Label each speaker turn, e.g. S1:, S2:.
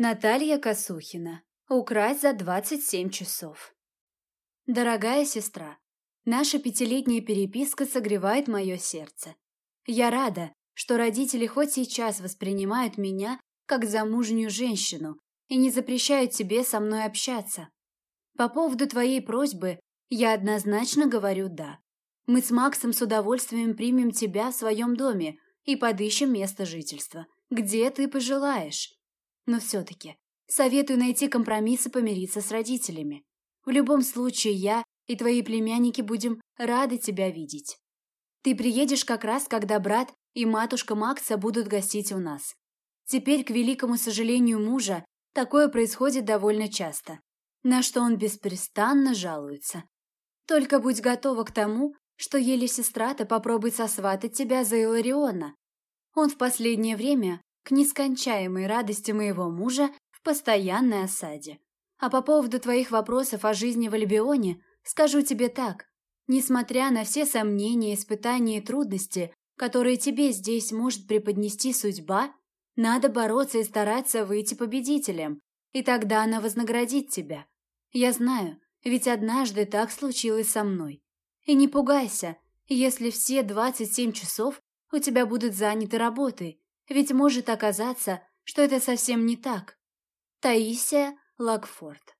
S1: Наталья Косухина. Украсть за 27 часов. Дорогая сестра, наша пятилетняя переписка согревает мое сердце. Я рада, что родители хоть сейчас воспринимают меня как замужнюю женщину и не запрещают тебе со мной общаться. По поводу твоей просьбы я однозначно говорю «да». Мы с Максом с удовольствием примем тебя в своем доме и подыщем место жительства, где ты пожелаешь. Но все-таки советую найти компромисс и помириться с родителями. В любом случае я и твои племянники будем рады тебя видеть. Ты приедешь как раз, когда брат и матушка Макса будут гостить у нас. Теперь, к великому сожалению мужа, такое происходит довольно часто, на что он беспрестанно жалуется. Только будь готова к тому, что еле сестра-то попробует сосватать тебя за Илариона. Он в последнее время к нескончаемой радости моего мужа в постоянной осаде. А по поводу твоих вопросов о жизни в Альбионе скажу тебе так. Несмотря на все сомнения, испытания и трудности, которые тебе здесь может преподнести судьба, надо бороться и стараться выйти победителем, и тогда она вознаградит тебя. Я знаю, ведь однажды так случилось со мной. И не пугайся, если все 27 часов у тебя будут заняты работой, ведь может оказаться, что это совсем не так. Таисия Лакфорд